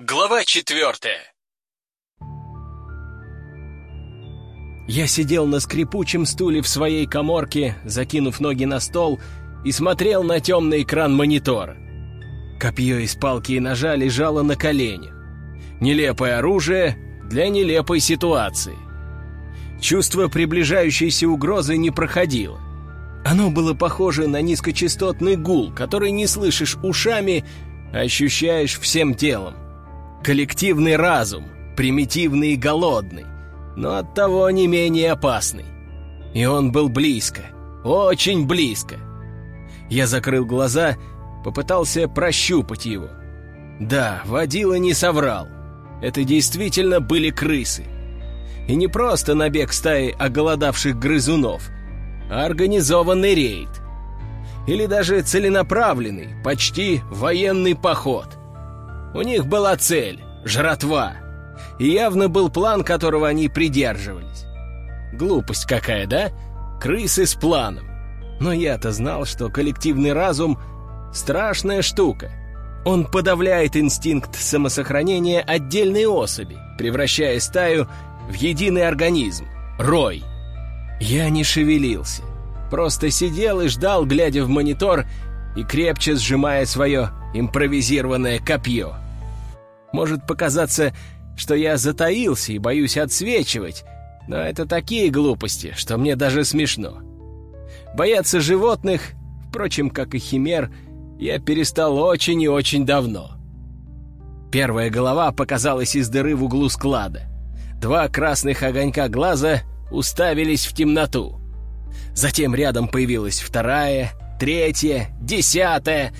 Глава четвертая Я сидел на скрипучем стуле в своей коморке, закинув ноги на стол, и смотрел на темный экран монитора. Копье из палки и ножа лежало на коленях. Нелепое оружие для нелепой ситуации. Чувство приближающейся угрозы не проходило. Оно было похоже на низкочастотный гул, который не слышишь ушами, а ощущаешь всем телом. Коллективный разум, примитивный и голодный, но оттого не менее опасный. И он был близко, очень близко. Я закрыл глаза, попытался прощупать его. Да, водила не соврал. Это действительно были крысы. И не просто набег стаи оголодавших грызунов, а организованный рейд. Или даже целенаправленный, почти военный поход. У них была цель — жратва. И явно был план, которого они придерживались. Глупость какая, да? Крысы с планом. Но я-то знал, что коллективный разум — страшная штука. Он подавляет инстинкт самосохранения отдельной особи, превращая стаю в единый организм — рой. Я не шевелился. Просто сидел и ждал, глядя в монитор и крепче сжимая свое импровизированное копье. Может показаться, что я затаился и боюсь отсвечивать, но это такие глупости, что мне даже смешно. Бояться животных, впрочем, как и химер, я перестал очень и очень давно. Первая голова показалась из дыры в углу склада. Два красных огонька глаза уставились в темноту. Затем рядом появилась вторая, третья, десятая.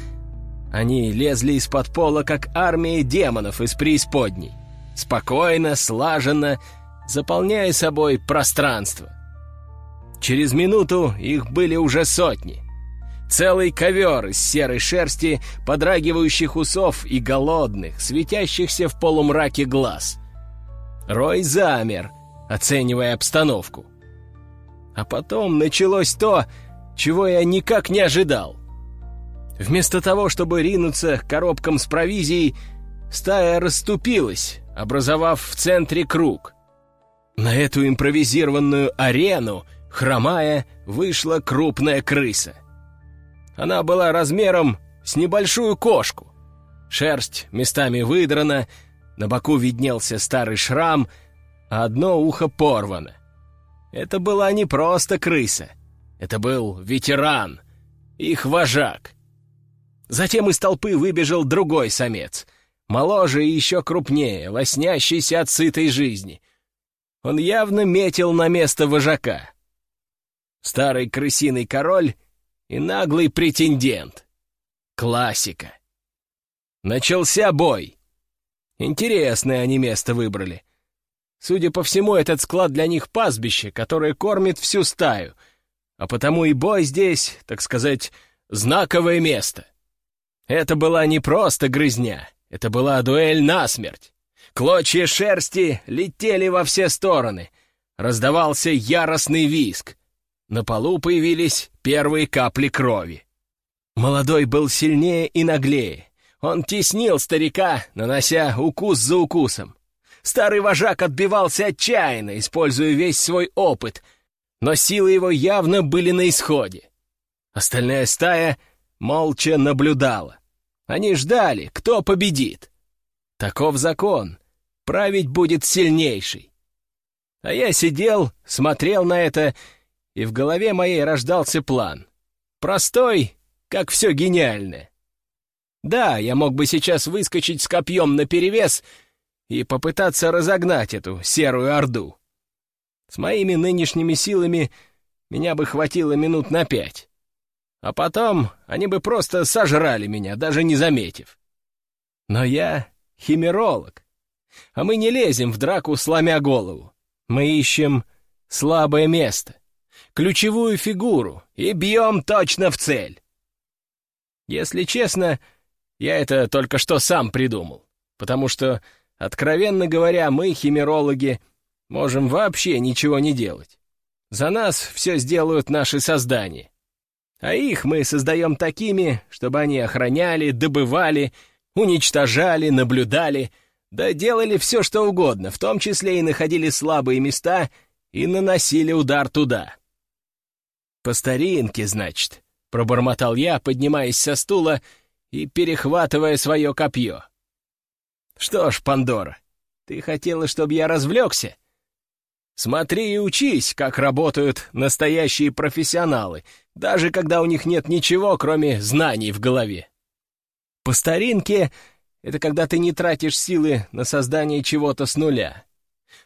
Они лезли из-под пола, как армия демонов из преисподней. Спокойно, слаженно, заполняя собой пространство. Через минуту их были уже сотни. Целый ковер из серой шерсти, подрагивающих усов и голодных, светящихся в полумраке глаз. Рой замер, оценивая обстановку. А потом началось то, чего я никак не ожидал. Вместо того, чтобы ринуться к коробкам с провизией, стая расступилась, образовав в центре круг. На эту импровизированную арену, хромая, вышла крупная крыса. Она была размером с небольшую кошку. Шерсть местами выдрана, на боку виднелся старый шрам, а одно ухо порвано. Это была не просто крыса. Это был ветеран, их вожак. Затем из толпы выбежал другой самец, моложе и еще крупнее, лоснящийся от сытой жизни. Он явно метил на место вожака. Старый крысиный король и наглый претендент. Классика. Начался бой. Интересное они место выбрали. Судя по всему, этот склад для них пастбище, которое кормит всю стаю, а потому и бой здесь, так сказать, знаковое место. Это была не просто грызня, это была дуэль насмерть. Клочья шерсти летели во все стороны. Раздавался яростный визг. На полу появились первые капли крови. Молодой был сильнее и наглее. Он теснил старика, нанося укус за укусом. Старый вожак отбивался отчаянно, используя весь свой опыт, но силы его явно были на исходе. Остальная стая молча наблюдала. Они ждали, кто победит. Таков закон. Править будет сильнейший. А я сидел, смотрел на это, и в голове моей рождался план. Простой, как все гениальное. Да, я мог бы сейчас выскочить с копьем наперевес и попытаться разогнать эту серую орду. С моими нынешними силами меня бы хватило минут на пять. А потом они бы просто сожрали меня, даже не заметив. Но я химеролог, а мы не лезем в драку, сломя голову. Мы ищем слабое место, ключевую фигуру и бьем точно в цель. Если честно, я это только что сам придумал, потому что, откровенно говоря, мы, химерологи, можем вообще ничего не делать. За нас все сделают наши создания. А их мы создаем такими, чтобы они охраняли, добывали, уничтожали, наблюдали, Да делали все, что угодно, в том числе и находили слабые места и наносили удар туда. «По старинке, значит», — пробормотал я, поднимаясь со стула и перехватывая свое копье. «Что ж, Пандора, ты хотела, чтобы я развлекся? Смотри и учись, как работают настоящие профессионалы, даже когда у них нет ничего, кроме знаний в голове. По старинке — это когда ты не тратишь силы на создание чего-то с нуля.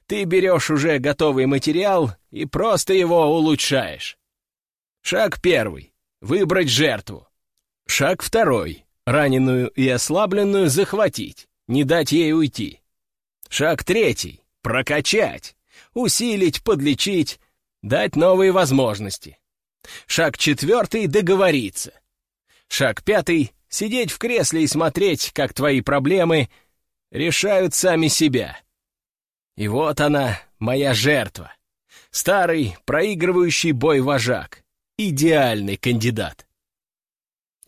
Ты берешь уже готовый материал и просто его улучшаешь. Шаг первый — выбрать жертву. Шаг второй — раненую и ослабленную захватить, не дать ей уйти. Шаг третий — прокачать, усилить, подлечить, дать новые возможности. Шаг четвертый — договориться. Шаг пятый — сидеть в кресле и смотреть, как твои проблемы решают сами себя. И вот она, моя жертва. Старый, проигрывающий бой вожак идеальный кандидат.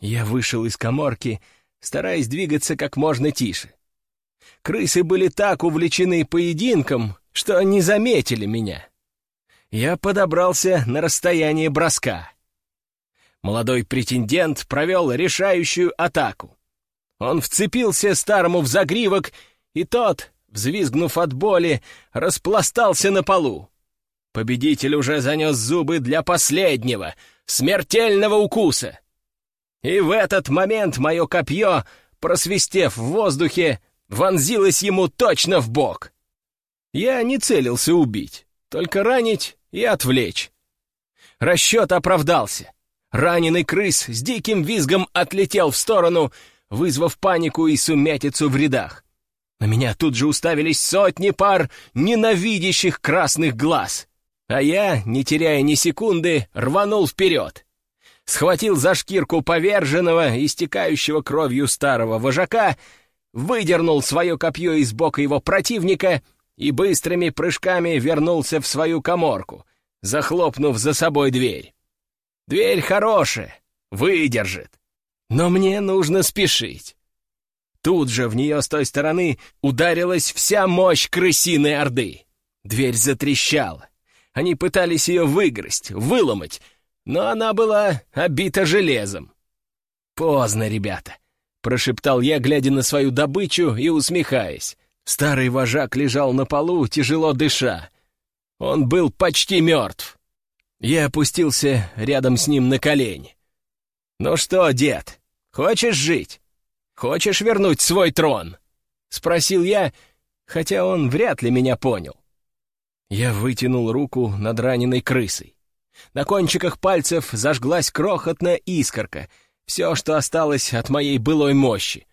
Я вышел из коморки, стараясь двигаться как можно тише. Крысы были так увлечены поединком, что не заметили меня. Я подобрался на расстояние броска. Молодой претендент провел решающую атаку. Он вцепился старому в загривок, и тот, взвизгнув от боли, распластался на полу. Победитель уже занес зубы для последнего, смертельного укуса. И в этот момент мое копье, просвистев в воздухе, вонзилось ему точно в бок. Я не целился убить, только ранить и отвлечь. Расчет оправдался. Раненый крыс с диким визгом отлетел в сторону, вызвав панику и сумятицу в рядах. На меня тут же уставились сотни пар ненавидящих красных глаз. А я, не теряя ни секунды, рванул вперед. Схватил за шкирку поверженного, истекающего кровью старого вожака, выдернул свое копье из бока его противника и быстрыми прыжками вернулся в свою коморку, захлопнув за собой дверь. Дверь хорошая, выдержит. Но мне нужно спешить. Тут же в нее с той стороны ударилась вся мощь крысиной орды. Дверь затрещала. Они пытались ее выгрызть, выломать, но она была обита железом. «Поздно, ребята», — прошептал я, глядя на свою добычу и усмехаясь. Старый вожак лежал на полу, тяжело дыша. Он был почти мертв. Я опустился рядом с ним на колени. «Ну что, дед, хочешь жить? Хочешь вернуть свой трон?» — спросил я, хотя он вряд ли меня понял. Я вытянул руку над раненой крысой. На кончиках пальцев зажглась крохотная искорка, все, что осталось от моей былой мощи.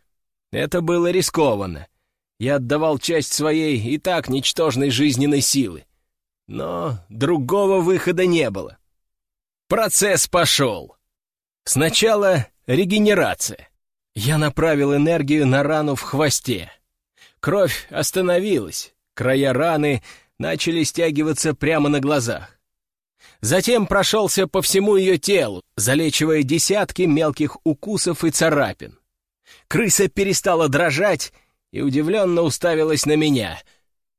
Это было рискованно. Я отдавал часть своей и так ничтожной жизненной силы. Но другого выхода не было. Процесс пошел. Сначала регенерация. Я направил энергию на рану в хвосте. Кровь остановилась, края раны начали стягиваться прямо на глазах. Затем прошелся по всему ее телу, залечивая десятки мелких укусов и царапин. Крыса перестала дрожать и удивленно уставилась на меня.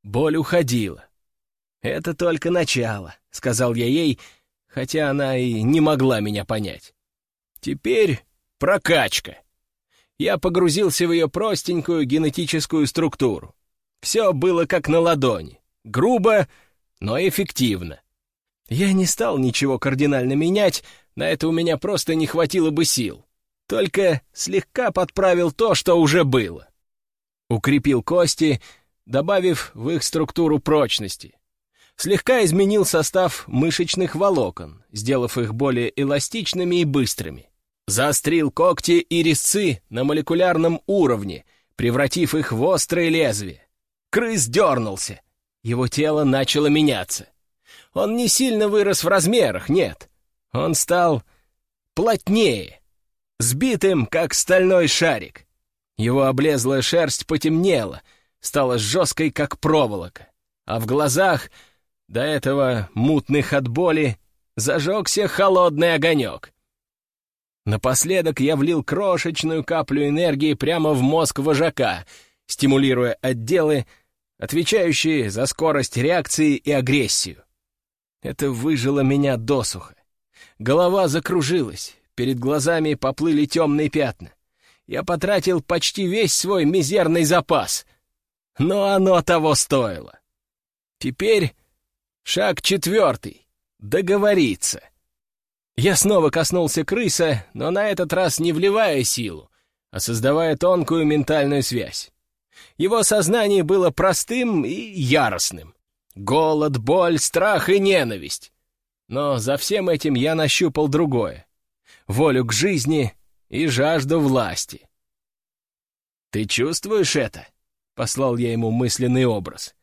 Боль уходила. «Это только начало», — сказал я ей, хотя она и не могла меня понять. «Теперь прокачка». Я погрузился в ее простенькую генетическую структуру. Все было как на ладони. Грубо, но эффективно. Я не стал ничего кардинально менять, на это у меня просто не хватило бы сил. Только слегка подправил то, что уже было. Укрепил кости, добавив в их структуру прочности. Слегка изменил состав мышечных волокон, сделав их более эластичными и быстрыми. Заострил когти и резцы на молекулярном уровне, превратив их в острые лезвия. Крыс дернулся — его тело начало меняться. Он не сильно вырос в размерах, нет. Он стал плотнее, сбитым, как стальной шарик. Его облезлая шерсть потемнела, стала жесткой, как проволока. А в глазах, до этого мутных от боли, зажегся холодный огонек. Напоследок я влил крошечную каплю энергии прямо в мозг вожака — стимулируя отделы, отвечающие за скорость реакции и агрессию. Это выжило меня досуха. Голова закружилась, перед глазами поплыли темные пятна. Я потратил почти весь свой мизерный запас. Но оно того стоило. Теперь шаг четвертый — договориться. Я снова коснулся крыса, но на этот раз не вливая силу, а создавая тонкую ментальную связь. Его сознание было простым и яростным. Голод, боль, страх и ненависть. Но за всем этим я нащупал другое. Волю к жизни и жажду власти. «Ты чувствуешь это?» — послал я ему мысленный образ.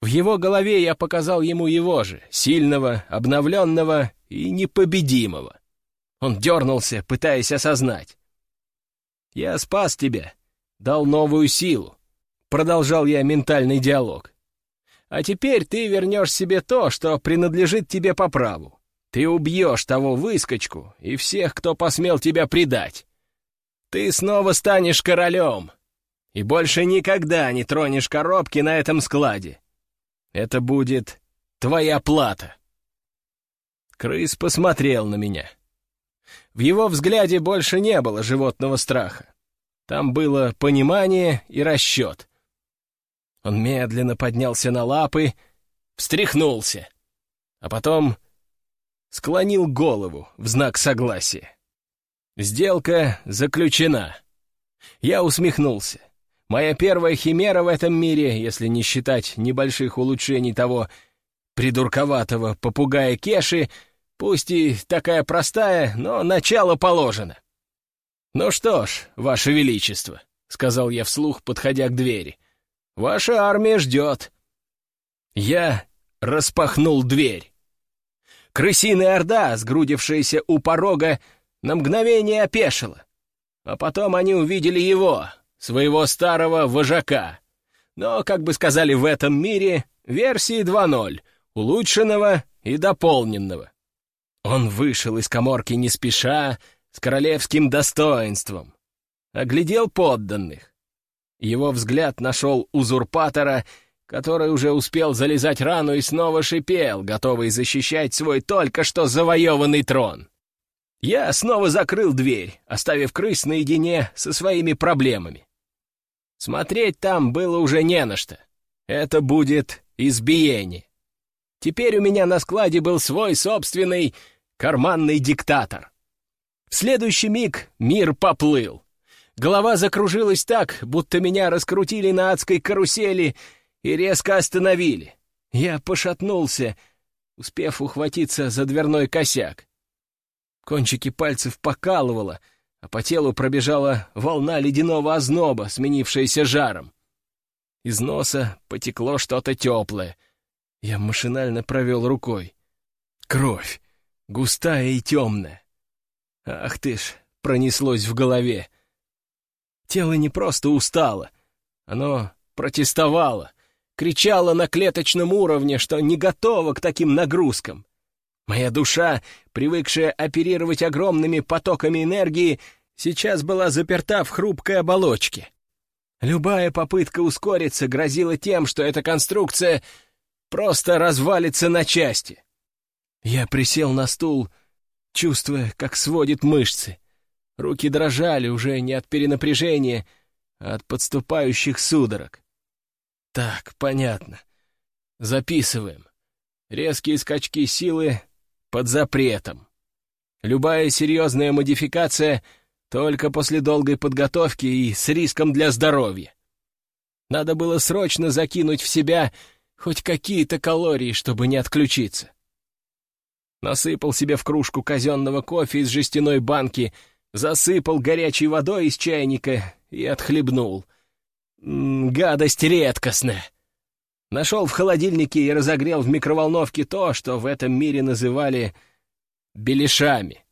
В его голове я показал ему его же, сильного, обновленного и непобедимого. Он дернулся, пытаясь осознать. «Я спас тебя, дал новую силу», — продолжал я ментальный диалог. «А теперь ты вернешь себе то, что принадлежит тебе по праву. Ты убьешь того выскочку и всех, кто посмел тебя предать. Ты снова станешь королем и больше никогда не тронешь коробки на этом складе. Это будет твоя плата». Крыс посмотрел на меня. В его взгляде больше не было животного страха. Там было понимание и расчет. Он медленно поднялся на лапы, встряхнулся, а потом склонил голову в знак согласия. Сделка заключена. Я усмехнулся. Моя первая химера в этом мире, если не считать небольших улучшений того придурковатого попугая Кеши, Пусть и такая простая, но начало положено. «Ну что ж, Ваше Величество», — сказал я вслух, подходя к двери, — «ваша армия ждет». Я распахнул дверь. Крысиная орда, сгрудившаяся у порога, на мгновение опешила. А потом они увидели его, своего старого вожака. Но, как бы сказали в этом мире, версии 2.0, улучшенного и дополненного. Он вышел из коморки не спеша, с королевским достоинством. Оглядел подданных. Его взгляд нашел узурпатора, который уже успел залезать рану и снова шипел, готовый защищать свой только что завоеванный трон. Я снова закрыл дверь, оставив крыс наедине со своими проблемами. Смотреть там было уже не на что. Это будет избиение. Теперь у меня на складе был свой собственный карманный диктатор. В следующий миг мир поплыл. Голова закружилась так, будто меня раскрутили на адской карусели и резко остановили. Я пошатнулся, успев ухватиться за дверной косяк. Кончики пальцев покалывало, а по телу пробежала волна ледяного озноба, сменившаяся жаром. Из носа потекло что-то теплое. Я машинально провел рукой. Кровь густая и темная. Ах ты ж, пронеслось в голове. Тело не просто устало, оно протестовало, кричало на клеточном уровне, что не готово к таким нагрузкам. Моя душа, привыкшая оперировать огромными потоками энергии, сейчас была заперта в хрупкой оболочке. Любая попытка ускориться грозила тем, что эта конструкция просто развалится на части. Я присел на стул, чувствуя, как сводит мышцы. Руки дрожали уже не от перенапряжения, а от подступающих судорог. Так, понятно. Записываем. Резкие скачки силы под запретом. Любая серьезная модификация только после долгой подготовки и с риском для здоровья. Надо было срочно закинуть в себя хоть какие-то калории, чтобы не отключиться насыпал себе в кружку казенного кофе из жестяной банки, засыпал горячей водой из чайника и отхлебнул. Гадость редкостная. Нашел в холодильнике и разогрел в микроволновке то, что в этом мире называли беляшами.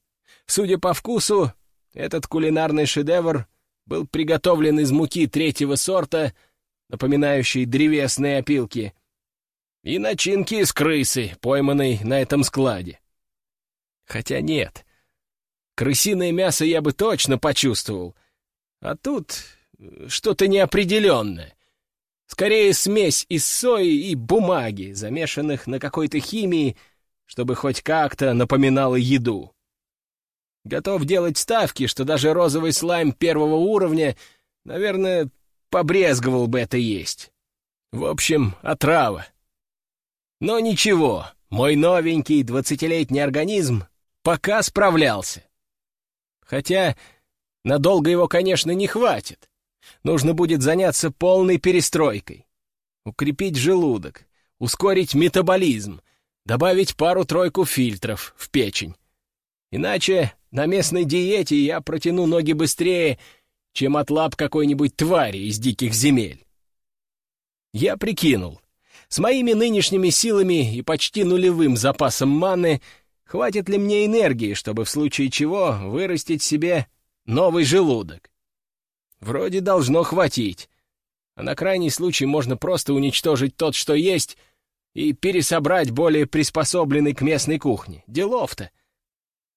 Судя по вкусу, этот кулинарный шедевр был приготовлен из муки третьего сорта, напоминающей древесные опилки — и начинки из крысы, пойманной на этом складе. Хотя нет, крысиное мясо я бы точно почувствовал, а тут что-то неопределенное. Скорее смесь из сои и бумаги, замешанных на какой-то химии, чтобы хоть как-то напоминало еду. Готов делать ставки, что даже розовый слайм первого уровня, наверное, побрезговал бы это есть. В общем, отрава. Но ничего, мой новенький двадцатилетний организм пока справлялся. Хотя надолго его, конечно, не хватит. Нужно будет заняться полной перестройкой. Укрепить желудок, ускорить метаболизм, добавить пару-тройку фильтров в печень. Иначе на местной диете я протяну ноги быстрее, чем от лап какой-нибудь твари из диких земель. Я прикинул. С моими нынешними силами и почти нулевым запасом маны хватит ли мне энергии, чтобы в случае чего вырастить себе новый желудок. Вроде должно хватить. А на крайний случай можно просто уничтожить тот, что есть, и пересобрать более приспособленный к местной кухне. Делов-то.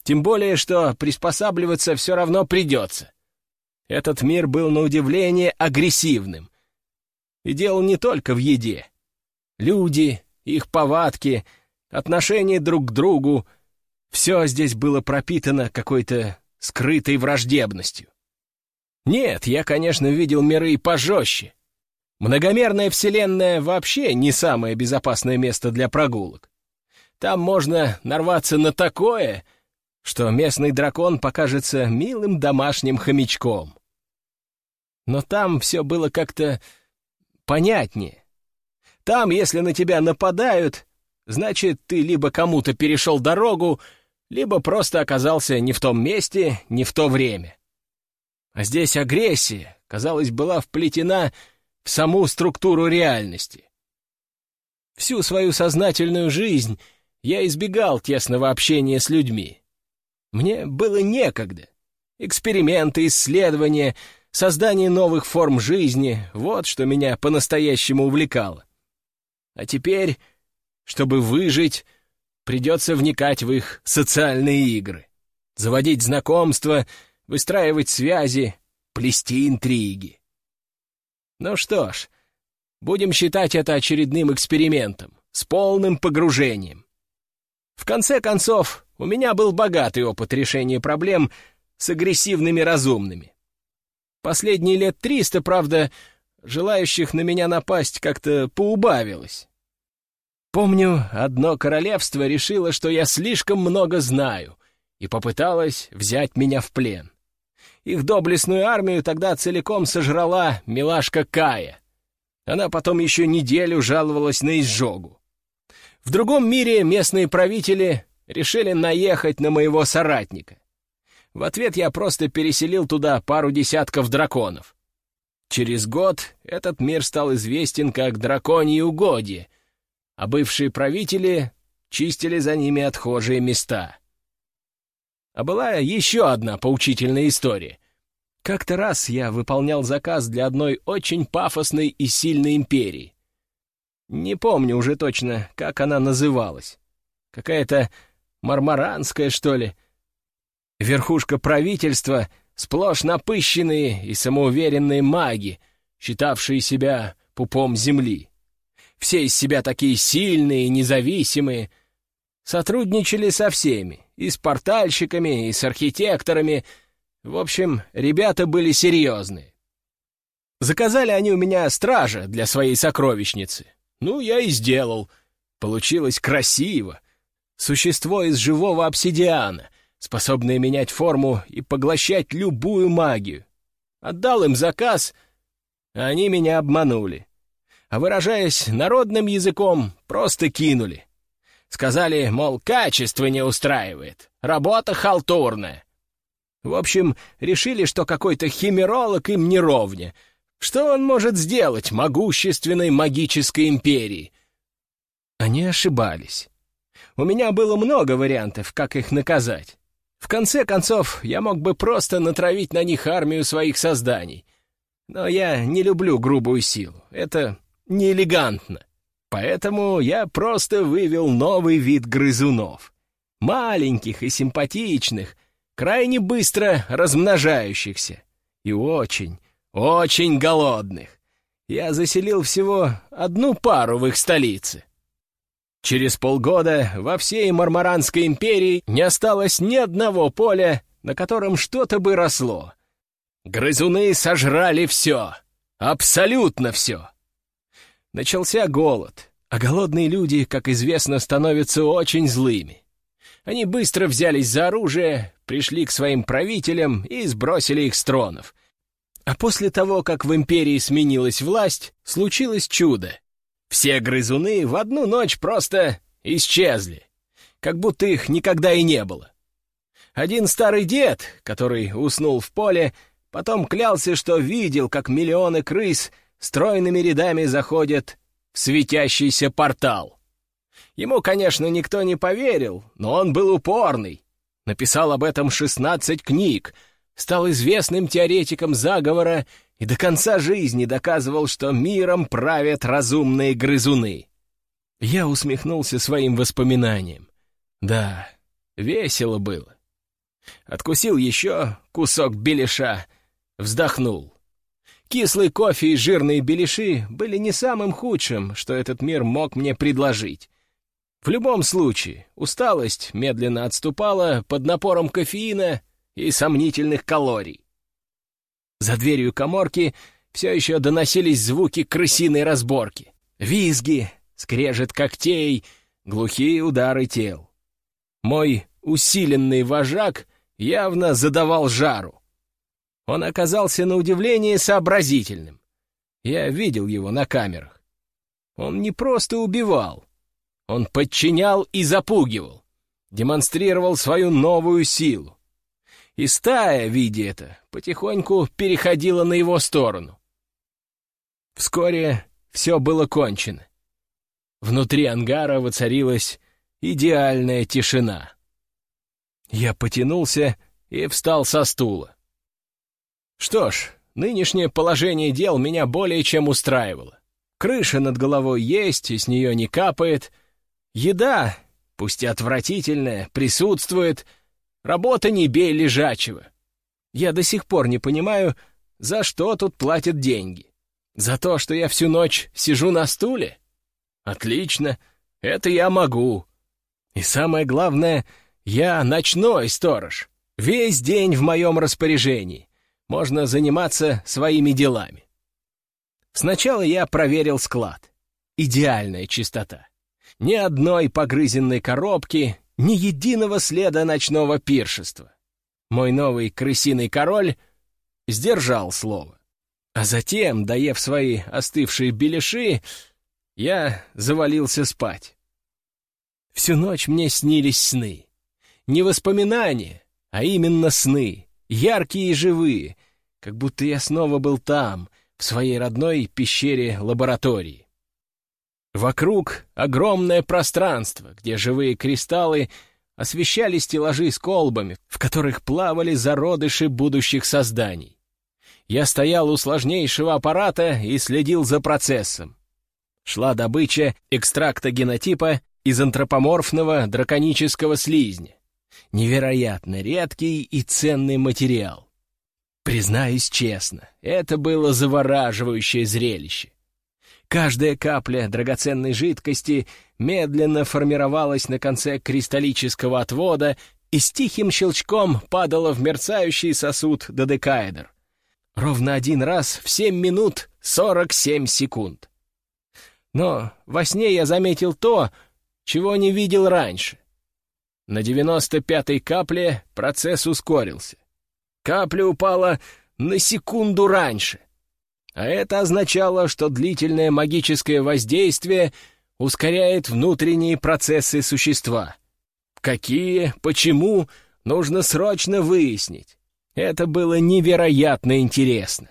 Тем более, что приспосабливаться все равно придется. Этот мир был на удивление агрессивным. И дело не только в еде. Люди, их повадки, отношения друг к другу — все здесь было пропитано какой-то скрытой враждебностью. Нет, я, конечно, видел миры пожестче. Многомерная вселенная вообще не самое безопасное место для прогулок. Там можно нарваться на такое, что местный дракон покажется милым домашним хомячком. Но там все было как-то понятнее. Там, если на тебя нападают, значит, ты либо кому-то перешел дорогу, либо просто оказался не в том месте, не в то время. А здесь агрессия, казалось, была вплетена в саму структуру реальности. Всю свою сознательную жизнь я избегал тесного общения с людьми. Мне было некогда. Эксперименты, исследования, создание новых форм жизни — вот что меня по-настоящему увлекало. А теперь, чтобы выжить, придется вникать в их социальные игры, заводить знакомства, выстраивать связи, плести интриги. Ну что ж, будем считать это очередным экспериментом, с полным погружением. В конце концов, у меня был богатый опыт решения проблем с агрессивными разумными. Последние лет триста, правда, желающих на меня напасть как-то поубавилось. Помню, одно королевство решило, что я слишком много знаю, и попыталось взять меня в плен. Их доблестную армию тогда целиком сожрала милашка Кая. Она потом еще неделю жаловалась на изжогу. В другом мире местные правители решили наехать на моего соратника. В ответ я просто переселил туда пару десятков драконов. Через год этот мир стал известен как драконьи угодья, а бывшие правители чистили за ними отхожие места. А была еще одна поучительная история. Как-то раз я выполнял заказ для одной очень пафосной и сильной империи. Не помню уже точно, как она называлась. Какая-то мармаранская, что ли. Верхушка правительства — сплошь напыщенные и самоуверенные маги, считавшие себя пупом земли. Все из себя такие сильные, независимые. Сотрудничали со всеми, и с портальщиками, и с архитекторами. В общем, ребята были серьезные. Заказали они у меня стража для своей сокровищницы. Ну, я и сделал. Получилось красиво. Существо из живого обсидиана, способное менять форму и поглощать любую магию. Отдал им заказ, а они меня обманули. А выражаясь народным языком, просто кинули. Сказали, мол, качество не устраивает, работа халтурная. В общем, решили, что какой-то химеролог им не ровня. Что он может сделать могущественной магической империи? Они ошибались. У меня было много вариантов, как их наказать. В конце концов, я мог бы просто натравить на них армию своих созданий. Но я не люблю грубую силу. Это неэлегантно. Поэтому я просто вывел новый вид грызунов. Маленьких и симпатичных, крайне быстро размножающихся. И очень, очень голодных. Я заселил всего одну пару в их столице. Через полгода во всей Мармаранской империи не осталось ни одного поля, на котором что-то бы росло. Грызуны сожрали все, абсолютно все. Начался голод, а голодные люди, как известно, становятся очень злыми. Они быстро взялись за оружие, пришли к своим правителям и сбросили их с тронов. А после того, как в империи сменилась власть, случилось чудо. Все грызуны в одну ночь просто исчезли, как будто их никогда и не было. Один старый дед, который уснул в поле, потом клялся, что видел, как миллионы крыс стройными рядами заходят в светящийся портал. Ему, конечно, никто не поверил, но он был упорный. Написал об этом 16 книг, стал известным теоретиком заговора и до конца жизни доказывал, что миром правят разумные грызуны. Я усмехнулся своим воспоминаниям. Да, весело было. Откусил еще кусок беляша, вздохнул. Кислый кофе и жирные беляши были не самым худшим, что этот мир мог мне предложить. В любом случае, усталость медленно отступала под напором кофеина и сомнительных калорий. За дверью коморки все еще доносились звуки крысиной разборки. Визги, скрежет когтей, глухие удары тел. Мой усиленный вожак явно задавал жару. Он оказался на удивление сообразительным. Я видел его на камерах. Он не просто убивал. Он подчинял и запугивал. Демонстрировал свою новую силу. И стая, видя это, потихоньку переходила на его сторону. Вскоре все было кончено. Внутри ангара воцарилась идеальная тишина. Я потянулся и встал со стула. Что ж, нынешнее положение дел меня более чем устраивало. Крыша над головой есть, и с нее не капает. Еда, пусть и отвратительная, присутствует. Работа не бей лежачего. Я до сих пор не понимаю, за что тут платят деньги. За то, что я всю ночь сижу на стуле? Отлично, это я могу. И самое главное — я ночной сторож. Весь день в моем распоряжении. Можно заниматься своими делами. Сначала я проверил склад. Идеальная чистота. Ни одной погрызенной коробки, ни единого следа ночного пиршества. Мой новый крысиный король сдержал слово. А затем, доев свои остывшие беляши, я завалился спать. Всю ночь мне снились сны. Не воспоминания, а именно сны, яркие и живые, как будто я снова был там, в своей родной пещере-лаборатории. Вокруг огромное пространство, где живые кристаллы освещали стеллажи с колбами, в которых плавали зародыши будущих созданий. Я стоял у сложнейшего аппарата и следил за процессом. Шла добыча экстракта генотипа из антропоморфного драконического слизня невероятно редкий и ценный материал. Признаюсь честно, это было завораживающее зрелище. Каждая капля драгоценной жидкости медленно формировалась на конце кристаллического отвода и с тихим щелчком падала в мерцающий сосуд додекаэдр. Ровно один раз в 7 минут 47 секунд. Но во сне я заметил то, чего не видел раньше — на девяносто пятой капле процесс ускорился. Капля упала на секунду раньше. А это означало, что длительное магическое воздействие ускоряет внутренние процессы существа. Какие, почему, нужно срочно выяснить. Это было невероятно интересно.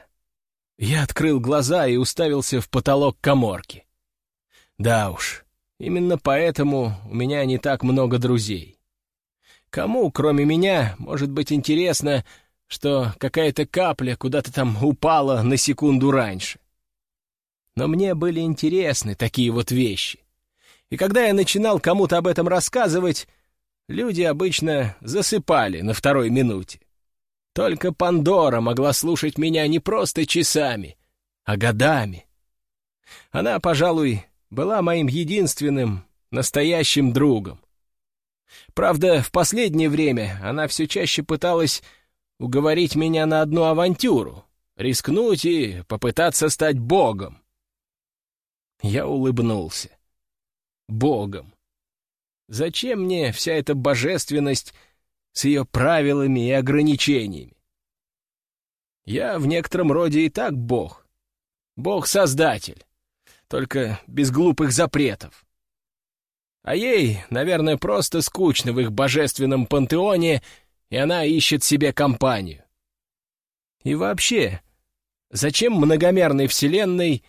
Я открыл глаза и уставился в потолок коморки. Да уж, именно поэтому у меня не так много друзей. Кому, кроме меня, может быть интересно, что какая-то капля куда-то там упала на секунду раньше? Но мне были интересны такие вот вещи. И когда я начинал кому-то об этом рассказывать, люди обычно засыпали на второй минуте. Только Пандора могла слушать меня не просто часами, а годами. Она, пожалуй, была моим единственным, настоящим другом. Правда, в последнее время она все чаще пыталась уговорить меня на одну авантюру, рискнуть и попытаться стать богом. Я улыбнулся. Богом. Зачем мне вся эта божественность с ее правилами и ограничениями? Я в некотором роде и так бог. Бог-создатель. Только без глупых запретов. А ей, наверное, просто скучно в их божественном пантеоне, и она ищет себе компанию. И вообще, зачем многомерной вселенной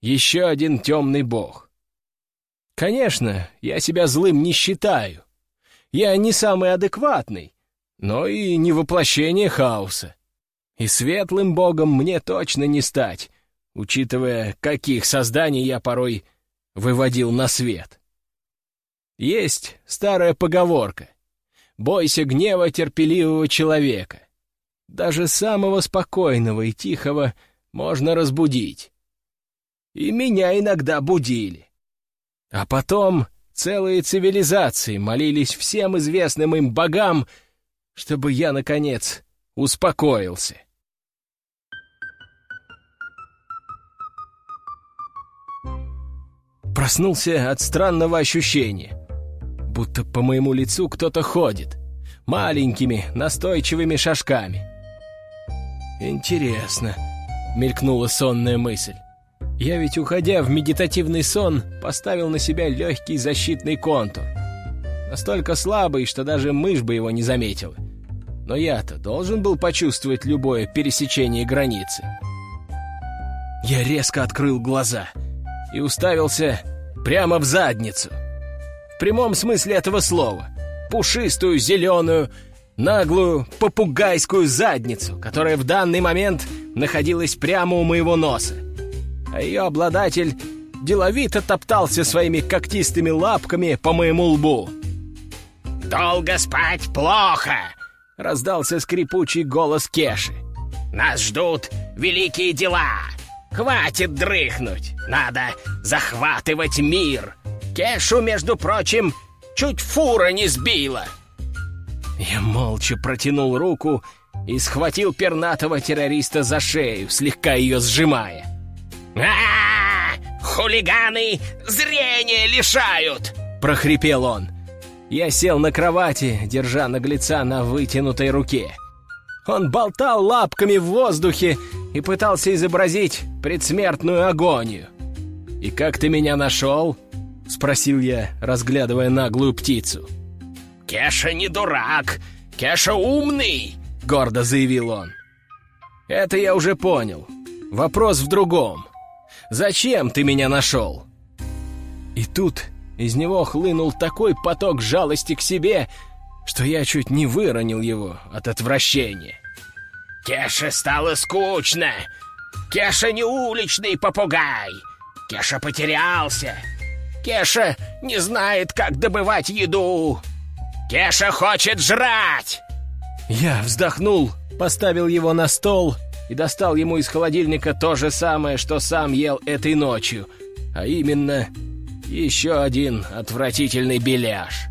еще один темный бог? Конечно, я себя злым не считаю. Я не самый адекватный, но и не воплощение хаоса. И светлым богом мне точно не стать, учитывая, каких созданий я порой выводил на свет. Есть старая поговорка «Бойся гнева терпеливого человека». Даже самого спокойного и тихого можно разбудить. И меня иногда будили. А потом целые цивилизации молились всем известным им богам, чтобы я, наконец, успокоился. Проснулся от странного ощущения, будто по моему лицу кто-то ходит, маленькими настойчивыми шажками. «Интересно», — мелькнула сонная мысль. Я ведь, уходя в медитативный сон, поставил на себя легкий защитный контур. Настолько слабый, что даже мышь бы его не заметила. Но я-то должен был почувствовать любое пересечение границы. Я резко открыл глаза и уставился прямо в задницу. Прямом смысле этого слова. Пушистую, зеленую, наглую, попугайскую задницу, которая в данный момент находилась прямо у моего носа а ее обладатель деловито топтался своими когтистыми лапками по моему лбу. «Долго спать плохо!» — раздался скрипучий голос Кеши. «Нас ждут великие дела! Хватит дрыхнуть! Надо захватывать мир! Кешу, между прочим, чуть фура не сбила!» Я молча протянул руку и схватил пернатого террориста за шею, слегка ее сжимая. а, Хулиганы зрение лишают!» — прохрипел он. Я сел на кровати, держа наглеца на вытянутой руке. Он болтал лапками в воздухе и пытался изобразить предсмертную агонию. «И как ты меня нашел?» — спросил я, разглядывая наглую птицу. «Кеша не дурак, Кеша умный!» — гордо заявил он. «Это я уже понял. Вопрос в другом. Зачем ты меня нашел?» И тут из него хлынул такой поток жалости к себе, что я чуть не выронил его от отвращения. «Кеше стало скучно! Кеша не уличный попугай! Кеша потерялся! Кеша не знает, как добывать еду! Кеша хочет жрать!» Я вздохнул, поставил его на стол — и достал ему из холодильника то же самое, что сам ел этой ночью, а именно еще один отвратительный беляш.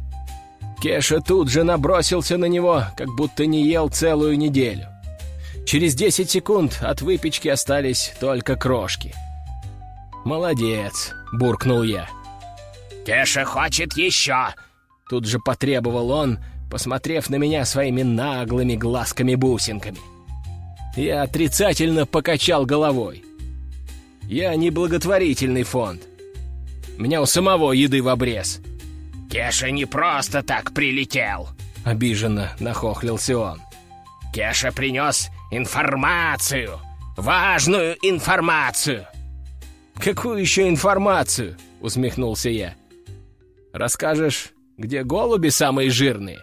Кеша тут же набросился на него, как будто не ел целую неделю. Через 10 секунд от выпечки остались только крошки. «Молодец», — буркнул я. «Кеша хочет еще!» Тут же потребовал он, посмотрев на меня своими наглыми глазками-бусинками. Я отрицательно покачал головой. Я не благотворительный фонд. Меня у самого еды в обрез. «Кеша не просто так прилетел!» — обиженно нахохлился он. «Кеша принес информацию! Важную информацию!» «Какую еще информацию?» — усмехнулся я. «Расскажешь, где голуби самые жирные?»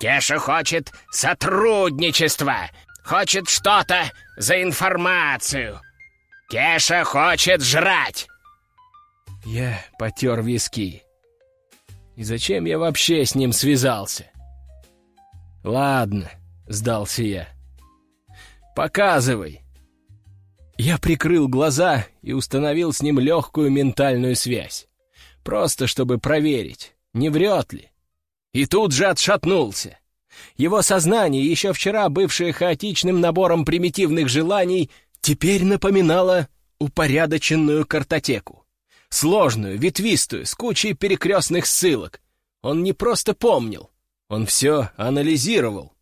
«Кеша хочет сотрудничества хочет что-то за информацию. Кеша хочет жрать!» Я потер виски. И зачем я вообще с ним связался? «Ладно», — сдался я. Показывай!» Я прикрыл глаза и установил с ним легкую ментальную связь. Просто чтобы проверить, не врет ли. И тут же отшатнулся. Его сознание, еще вчера бывшее хаотичным набором примитивных желаний, теперь напоминало упорядоченную картотеку. Сложную, ветвистую, с кучей перекрестных ссылок. Он не просто помнил, он все анализировал.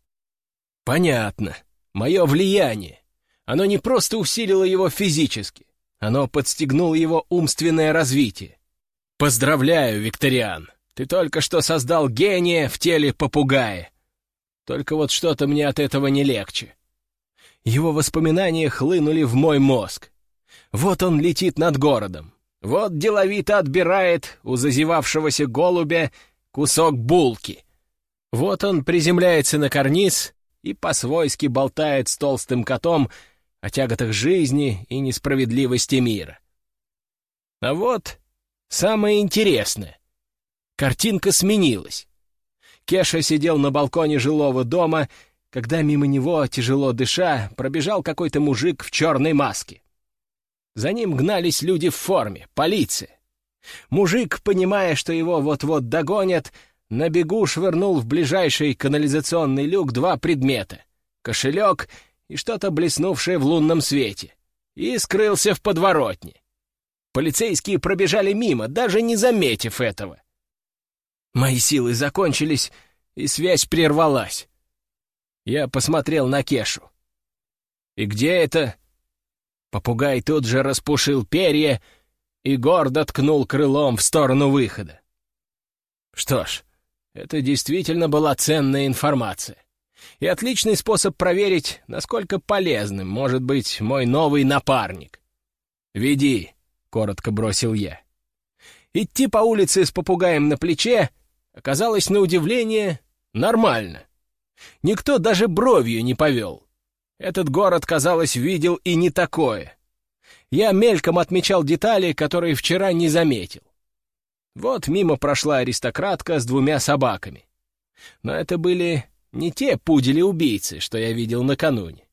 Понятно. Мое влияние. Оно не просто усилило его физически, оно подстегнуло его умственное развитие. Поздравляю, Викториан, ты только что создал гения в теле попугая. Только вот что-то мне от этого не легче. Его воспоминания хлынули в мой мозг. Вот он летит над городом. Вот деловито отбирает у зазевавшегося голубя кусок булки. Вот он приземляется на карниз и по-свойски болтает с толстым котом о тяготах жизни и несправедливости мира. А вот самое интересное. Картинка сменилась. Кеша сидел на балконе жилого дома, когда мимо него, тяжело дыша, пробежал какой-то мужик в черной маске. За ним гнались люди в форме, полиция. Мужик, понимая, что его вот-вот догонят, на бегу швырнул в ближайший канализационный люк два предмета — кошелек и что-то блеснувшее в лунном свете, и скрылся в подворотне. Полицейские пробежали мимо, даже не заметив этого. Мои силы закончились, и связь прервалась. Я посмотрел на Кешу. «И где это?» Попугай тут же распушил перья и гордо ткнул крылом в сторону выхода. Что ж, это действительно была ценная информация и отличный способ проверить, насколько полезным может быть мой новый напарник. «Веди», — коротко бросил я. Идти по улице с попугаем на плече оказалось на удивление нормально. Никто даже бровью не повел. Этот город, казалось, видел и не такое. Я мельком отмечал детали, которые вчера не заметил. Вот мимо прошла аристократка с двумя собаками. Но это были не те пудели-убийцы, что я видел накануне.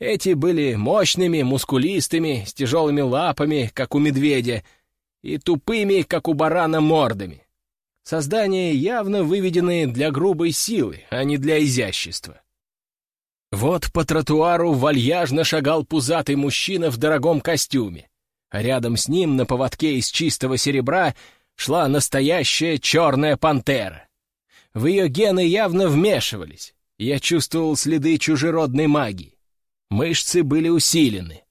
Эти были мощными, мускулистыми, с тяжелыми лапами, как у медведя, и тупыми, как у барана, мордами. Создания явно выведенные для грубой силы, а не для изящества. Вот по тротуару вальяжно шагал пузатый мужчина в дорогом костюме, а рядом с ним на поводке из чистого серебра шла настоящая черная пантера. В ее гены явно вмешивались. Я чувствовал следы чужеродной магии. Мышцы были усилены.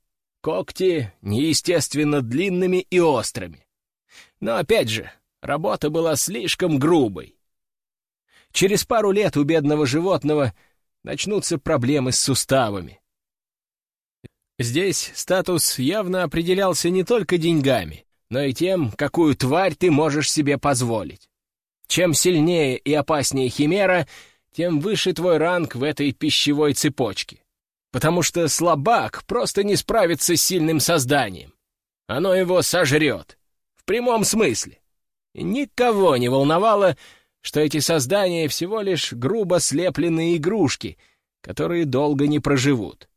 Когти неестественно длинными и острыми. Но опять же, работа была слишком грубой. Через пару лет у бедного животного начнутся проблемы с суставами. Здесь статус явно определялся не только деньгами, но и тем, какую тварь ты можешь себе позволить. Чем сильнее и опаснее химера, тем выше твой ранг в этой пищевой цепочке. Потому что слабак просто не справится с сильным созданием. Оно его сожрет. В прямом смысле. И никого не волновало, что эти создания всего лишь грубо слепленные игрушки, которые долго не проживут.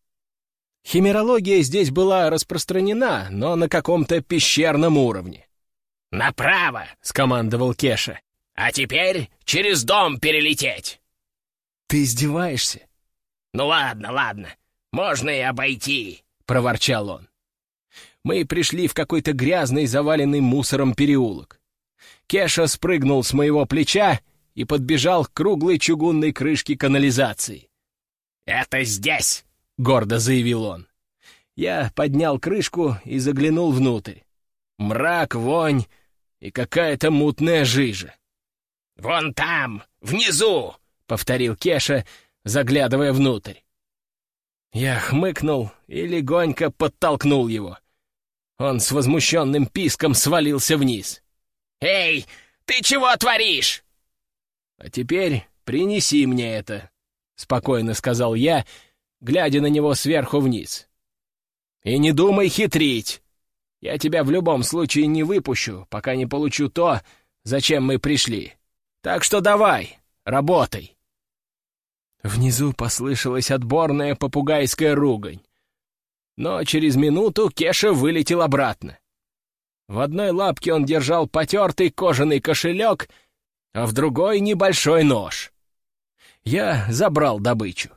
Химерология здесь была распространена, но на каком-то пещерном уровне. «Направо!» — скомандовал Кеша. А теперь через дом перелететь!» «Ты издеваешься?» «Ну ладно, ладно, можно и обойти», — проворчал он. Мы пришли в какой-то грязный, заваленный мусором переулок. Кеша спрыгнул с моего плеча и подбежал к круглой чугунной крышке канализации. «Это здесь!» — гордо заявил он. Я поднял крышку и заглянул внутрь. Мрак, вонь и какая-то мутная жижа. «Вон там, внизу!» — повторил Кеша, заглядывая внутрь. Я хмыкнул и легонько подтолкнул его. Он с возмущенным писком свалился вниз. «Эй, ты чего творишь?» «А теперь принеси мне это», — спокойно сказал я, глядя на него сверху вниз. «И не думай хитрить. Я тебя в любом случае не выпущу, пока не получу то, зачем мы пришли. Так что давай, работай!» Внизу послышалась отборная попугайская ругань. Но через минуту Кеша вылетел обратно. В одной лапке он держал потертый кожаный кошелек, а в другой — небольшой нож. Я забрал добычу.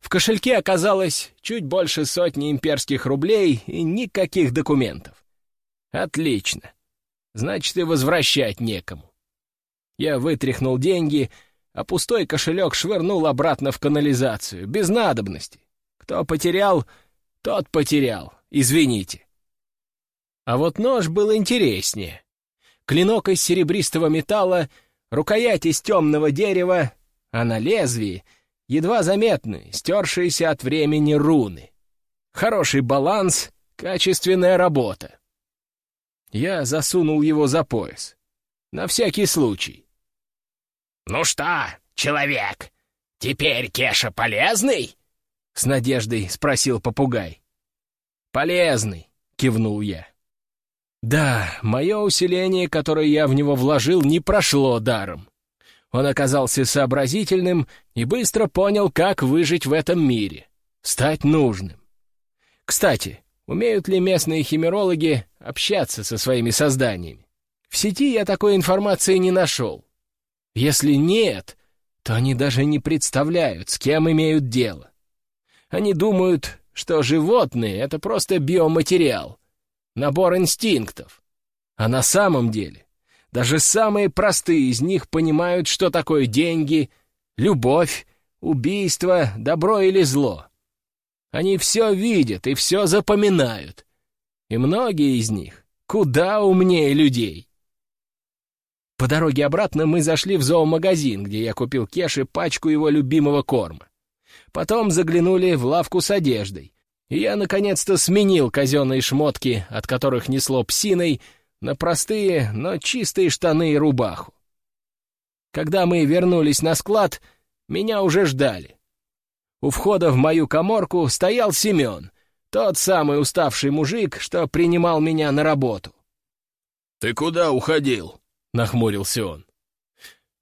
В кошельке оказалось чуть больше сотни имперских рублей и никаких документов. Отлично. Значит, и возвращать некому. Я вытряхнул деньги, а пустой кошелек швырнул обратно в канализацию, без надобности. Кто потерял, тот потерял, извините. А вот нож был интереснее. Клинок из серебристого металла, рукоять из темного дерева, а на лезвии едва заметны, стершиеся от времени руны. Хороший баланс, качественная работа. Я засунул его за пояс. На всякий случай. «Ну что, человек, теперь Кеша полезный?» С надеждой спросил попугай. «Полезный», — кивнул я. Да, мое усиление, которое я в него вложил, не прошло даром. Он оказался сообразительным и быстро понял, как выжить в этом мире, стать нужным. Кстати, умеют ли местные химерологи общаться со своими созданиями? В сети я такой информации не нашел. Если нет, то они даже не представляют, с кем имеют дело. Они думают, что животные — это просто биоматериал, набор инстинктов. А на самом деле даже самые простые из них понимают, что такое деньги, любовь, убийство, добро или зло. Они все видят и все запоминают. И многие из них куда умнее людей. По дороге обратно мы зашли в зоомагазин, где я купил Кеше пачку его любимого корма. Потом заглянули в лавку с одеждой, и я наконец-то сменил казенные шмотки, от которых несло псиной, на простые, но чистые штаны и рубаху. Когда мы вернулись на склад, меня уже ждали. У входа в мою коморку стоял Семен, тот самый уставший мужик, что принимал меня на работу. «Ты куда уходил?» — нахмурился он.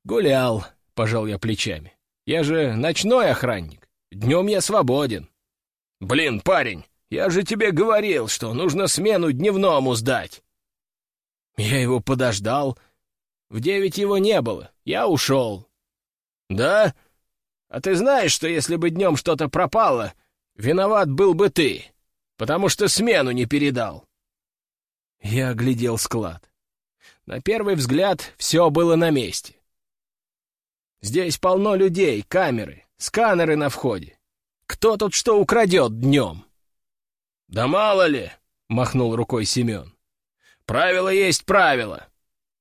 «Гулял», — пожал я плечами. «Я же ночной охранник. Днем я свободен». «Блин, парень, я же тебе говорил, что нужно смену дневному сдать». Я его подождал. В девять его не было. Я ушел. Да? А ты знаешь, что если бы днем что-то пропало, виноват был бы ты, потому что смену не передал? Я оглядел склад. На первый взгляд все было на месте. Здесь полно людей, камеры, сканеры на входе. Кто тут что украдет днем? «Да мало ли!» — махнул рукой Семен. Правило есть правило.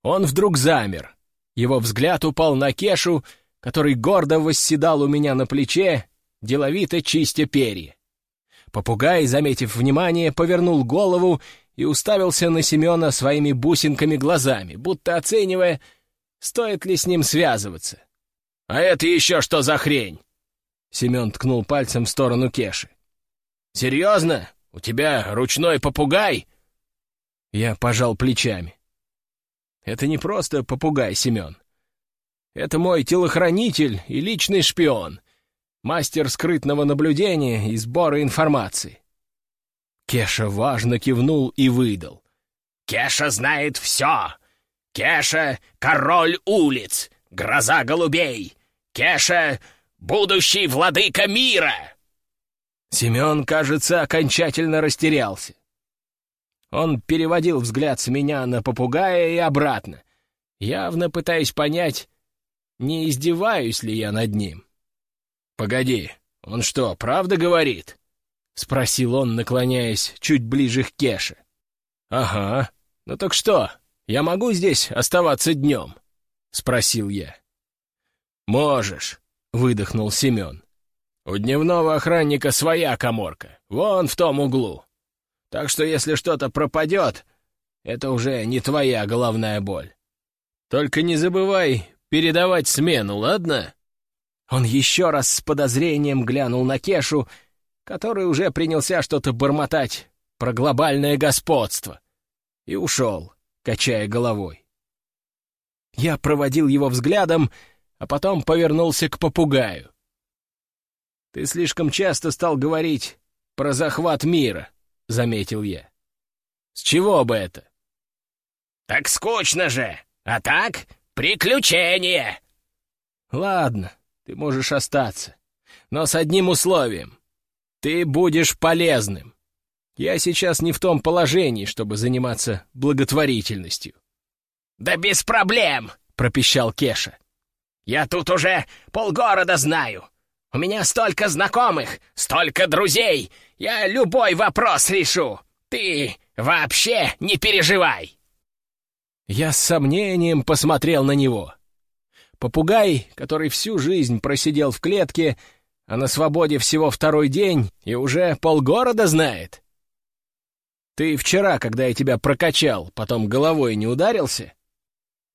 Он вдруг замер. Его взгляд упал на Кешу, который гордо восседал у меня на плече, деловито чистя перья. Попугай, заметив внимание, повернул голову и уставился на Семена своими бусинками глазами, будто оценивая, стоит ли с ним связываться. «А это еще что за хрень?» Семен ткнул пальцем в сторону Кеши. «Серьезно? У тебя ручной попугай?» Я пожал плечами. Это не просто попугай, Семен. Это мой телохранитель и личный шпион, мастер скрытного наблюдения и сбора информации. Кеша важно кивнул и выдал. «Кеша знает все! Кеша — король улиц, гроза голубей! Кеша — будущий владыка мира!» Семен, кажется, окончательно растерялся. Он переводил взгляд с меня на попугая и обратно, явно пытаясь понять, не издеваюсь ли я над ним. «Погоди, он что, правда говорит?» — спросил он, наклоняясь чуть ближе к Кеше. «Ага. Ну так что, я могу здесь оставаться днем?» — спросил я. «Можешь», — выдохнул Семен. «У дневного охранника своя коморка, вон в том углу. Так что если что-то пропадет, это уже не твоя головная боль. Только не забывай передавать смену, ладно?» Он еще раз с подозрением глянул на Кешу, который уже принялся что-то бормотать про глобальное господство, и ушел, качая головой. Я проводил его взглядом, а потом повернулся к попугаю. «Ты слишком часто стал говорить про захват мира», — заметил я. «С чего бы это?» «Так скучно же! А так, приключения!» «Ладно, ты можешь остаться, но с одним условием. Ты будешь полезным. Я сейчас не в том положении, чтобы заниматься благотворительностью». «Да без проблем!» — пропищал Кеша. «Я тут уже полгорода знаю. У меня столько знакомых, столько друзей. Я любой вопрос решу. Ты вообще не переживай!» Я с сомнением посмотрел на него. Попугай, который всю жизнь просидел в клетке, а на свободе всего второй день и уже полгорода знает. Ты вчера, когда я тебя прокачал, потом головой не ударился?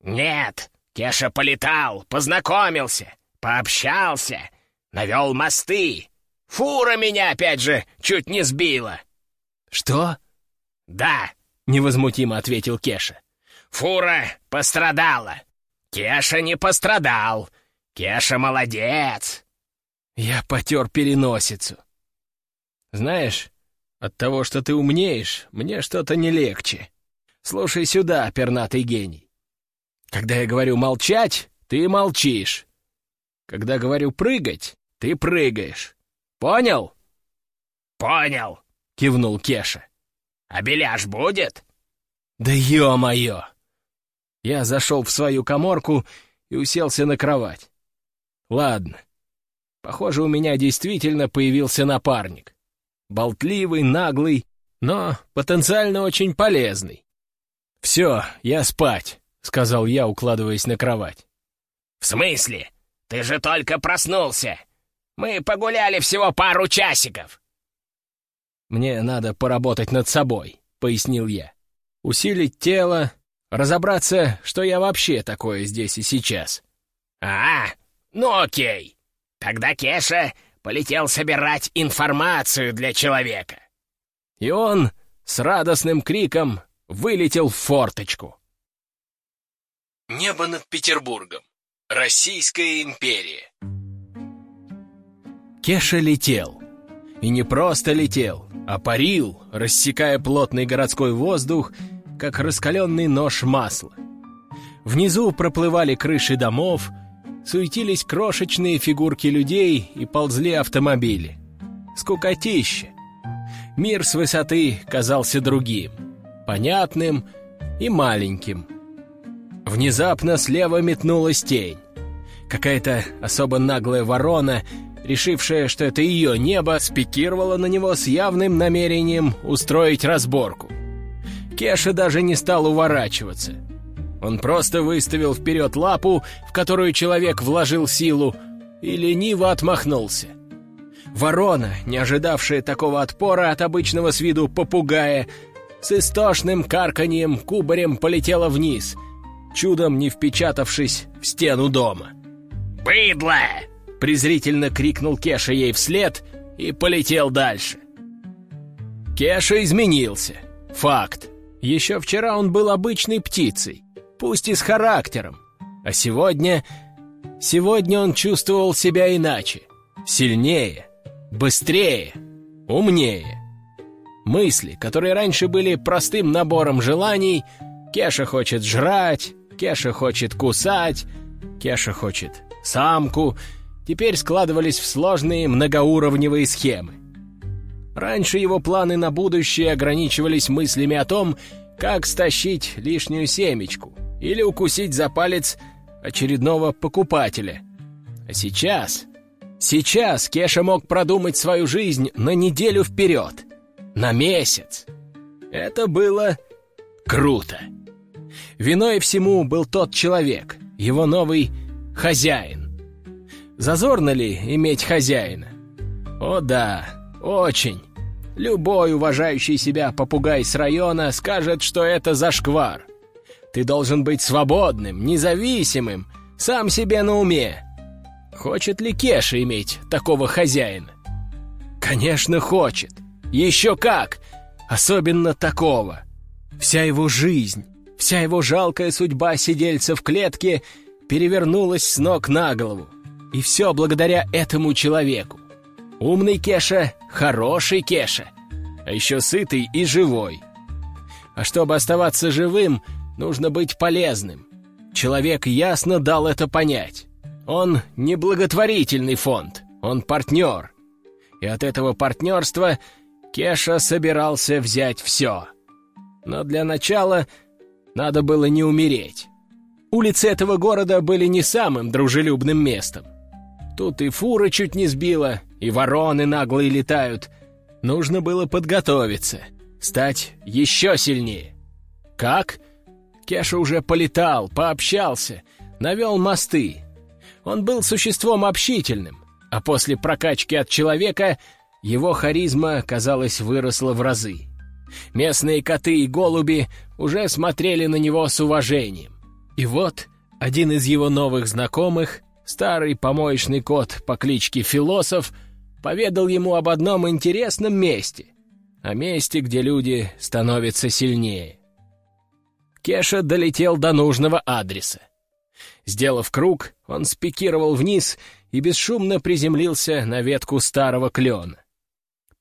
Нет, Кеша полетал, познакомился, пообщался, навел мосты. Фура меня опять же чуть не сбила. Что? Да, невозмутимо ответил Кеша. Фура пострадала. Кеша не пострадал. Кеша молодец. Я потер переносицу. Знаешь, от того, что ты умнеешь, мне что-то не легче. Слушай сюда, пернатый гений. Когда я говорю молчать, ты молчишь. Когда говорю прыгать, ты прыгаешь. Понял? Понял, кивнул Кеша. А беляш будет? Да ё-моё! Я зашел в свою коморку и уселся на кровать. Ладно. Похоже, у меня действительно появился напарник. Болтливый, наглый, но потенциально очень полезный. «Все, я спать», — сказал я, укладываясь на кровать. «В смысле? Ты же только проснулся. Мы погуляли всего пару часиков». «Мне надо поработать над собой», — пояснил я. «Усилить тело, Разобраться, что я вообще такое здесь и сейчас. А, ну окей. Тогда Кеша полетел собирать информацию для человека. И он с радостным криком вылетел в форточку. Небо над Петербургом. Российская империя. Кеша летел. И не просто летел, а парил, рассекая плотный городской воздух как раскаленный нож масла. Внизу проплывали крыши домов, суетились крошечные фигурки людей и ползли автомобили. Скукотища. Мир с высоты казался другим, понятным и маленьким. Внезапно слева метнулась тень. Какая-то особо наглая ворона, решившая, что это ее небо, спикировала на него с явным намерением устроить разборку. Кеша даже не стал уворачиваться. Он просто выставил вперед лапу, в которую человек вложил силу, и лениво отмахнулся. Ворона, не ожидавшая такого отпора от обычного с виду попугая, с истошным карканьем кубарем полетела вниз, чудом не впечатавшись в стену дома. «Быдло!» — презрительно крикнул Кеша ей вслед и полетел дальше. Кеша изменился. Факт. Еще вчера он был обычной птицей, пусть и с характером. А сегодня... Сегодня он чувствовал себя иначе. Сильнее, быстрее, умнее. Мысли, которые раньше были простым набором желаний, Кеша хочет жрать, Кеша хочет кусать, Кеша хочет самку, теперь складывались в сложные многоуровневые схемы. Раньше его планы на будущее ограничивались мыслями о том, как стащить лишнюю семечку или укусить за палец очередного покупателя. А сейчас... Сейчас Кеша мог продумать свою жизнь на неделю вперед, на месяц. Это было круто. Виной всему был тот человек, его новый хозяин. Зазорно ли иметь хозяина? О да, очень. Любой уважающий себя попугай с района скажет, что это зашквар. Ты должен быть свободным, независимым, сам себе на уме. Хочет ли Кеша иметь такого хозяина? Конечно, хочет. Еще как! Особенно такого. Вся его жизнь, вся его жалкая судьба сидельца в клетке перевернулась с ног на голову. И все благодаря этому человеку. Умный Кеша — хороший Кеша, а еще сытый и живой. А чтобы оставаться живым, нужно быть полезным. Человек ясно дал это понять. Он не благотворительный фонд, он партнер. И от этого партнерства Кеша собирался взять все. Но для начала надо было не умереть. Улицы этого города были не самым дружелюбным местом. Тут и фуры чуть не сбила, и вороны наглые летают. Нужно было подготовиться, стать еще сильнее. Как? Кеша уже полетал, пообщался, навел мосты. Он был существом общительным, а после прокачки от человека его харизма, казалось, выросла в разы. Местные коты и голуби уже смотрели на него с уважением. И вот один из его новых знакомых, старый помоечный кот по кличке Философ, поведал ему об одном интересном месте. О месте, где люди становятся сильнее. Кеша долетел до нужного адреса. Сделав круг, он спикировал вниз и бесшумно приземлился на ветку старого клена.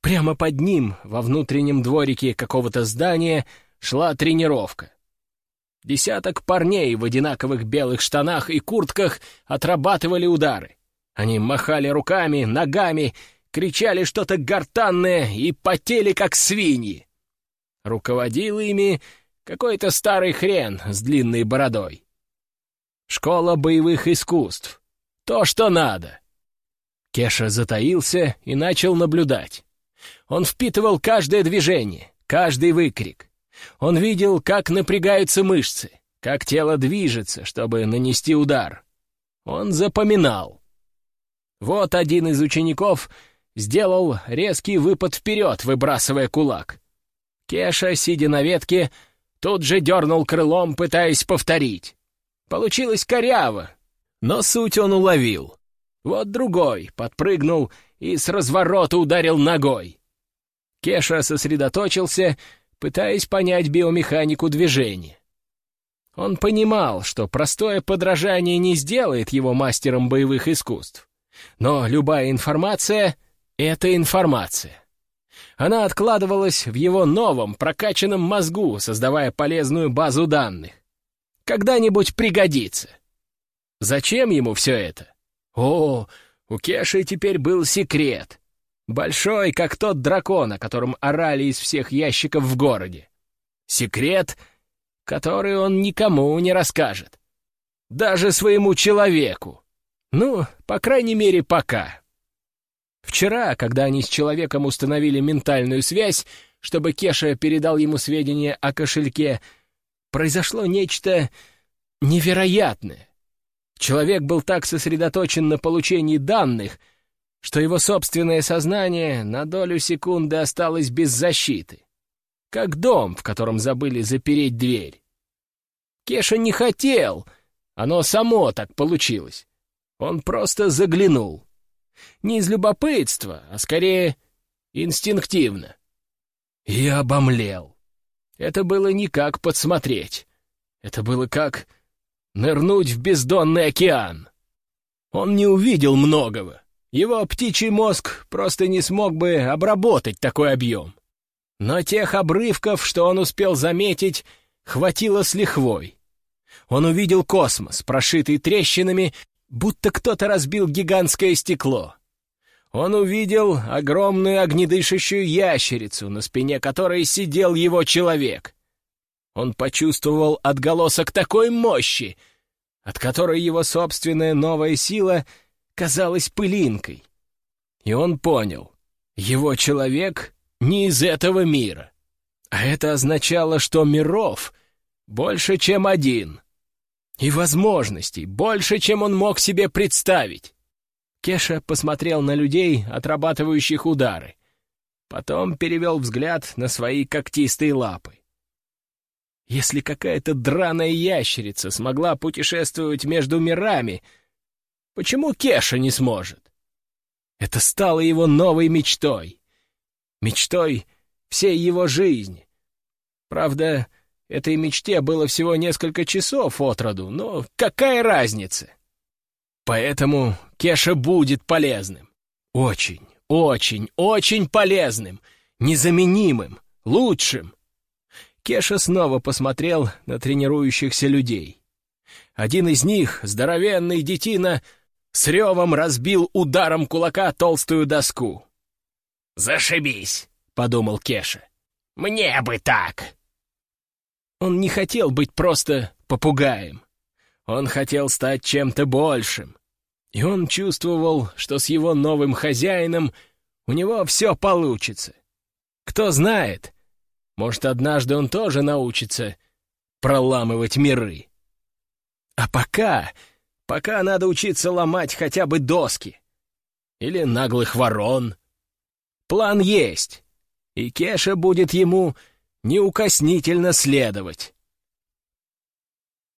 Прямо под ним, во внутреннем дворике какого-то здания, шла тренировка. Десяток парней в одинаковых белых штанах и куртках отрабатывали удары. Они махали руками, ногами, кричали что-то гортанное и потели, как свиньи. Руководил ими какой-то старый хрен с длинной бородой. Школа боевых искусств. То, что надо. Кеша затаился и начал наблюдать. Он впитывал каждое движение, каждый выкрик. Он видел, как напрягаются мышцы, как тело движется, чтобы нанести удар. Он запоминал. Вот один из учеников сделал резкий выпад вперед, выбрасывая кулак. Кеша, сидя на ветке, тут же дернул крылом, пытаясь повторить. Получилось коряво, но суть он уловил. Вот другой подпрыгнул и с разворота ударил ногой. Кеша сосредоточился, пытаясь понять биомеханику движения. Он понимал, что простое подражание не сделает его мастером боевых искусств. Но любая информация — это информация. Она откладывалась в его новом, прокачанном мозгу, создавая полезную базу данных. Когда-нибудь пригодится. Зачем ему все это? О, у Кеши теперь был секрет. Большой, как тот дракон, о котором орали из всех ящиков в городе. Секрет, который он никому не расскажет. Даже своему человеку. Ну, по крайней мере, пока. Вчера, когда они с человеком установили ментальную связь, чтобы Кеша передал ему сведения о кошельке, произошло нечто невероятное. Человек был так сосредоточен на получении данных — что его собственное сознание на долю секунды осталось без защиты. Как дом, в котором забыли запереть дверь. Кеша не хотел, оно само так получилось. Он просто заглянул. Не из любопытства, а скорее инстинктивно. И обомлел. Это было не как подсмотреть. Это было как нырнуть в бездонный океан. Он не увидел многого. Его птичий мозг просто не смог бы обработать такой объем. Но тех обрывков, что он успел заметить, хватило с лихвой. Он увидел космос, прошитый трещинами, будто кто-то разбил гигантское стекло. Он увидел огромную огнедышащую ящерицу, на спине которой сидел его человек. Он почувствовал отголосок такой мощи, от которой его собственная новая сила — казалась пылинкой. И он понял, его человек не из этого мира. А это означало, что миров больше, чем один. И возможностей больше, чем он мог себе представить. Кеша посмотрел на людей, отрабатывающих удары. Потом перевел взгляд на свои когтистые лапы. Если какая-то драная ящерица смогла путешествовать между мирами — Почему Кеша не сможет? Это стало его новой мечтой. Мечтой всей его жизни. Правда, этой мечте было всего несколько часов от роду, но какая разница? Поэтому Кеша будет полезным. Очень, очень, очень полезным, незаменимым, лучшим. Кеша снова посмотрел на тренирующихся людей. Один из них, здоровенный детина, с ревом разбил ударом кулака толстую доску. «Зашибись!» — подумал Кеша. «Мне бы так!» Он не хотел быть просто попугаем. Он хотел стать чем-то большим. И он чувствовал, что с его новым хозяином у него все получится. Кто знает, может, однажды он тоже научится проламывать миры. А пока, пока надо учиться ломать хотя бы доски. Или наглых ворон. План есть, и Кеша будет ему неукоснительно следовать.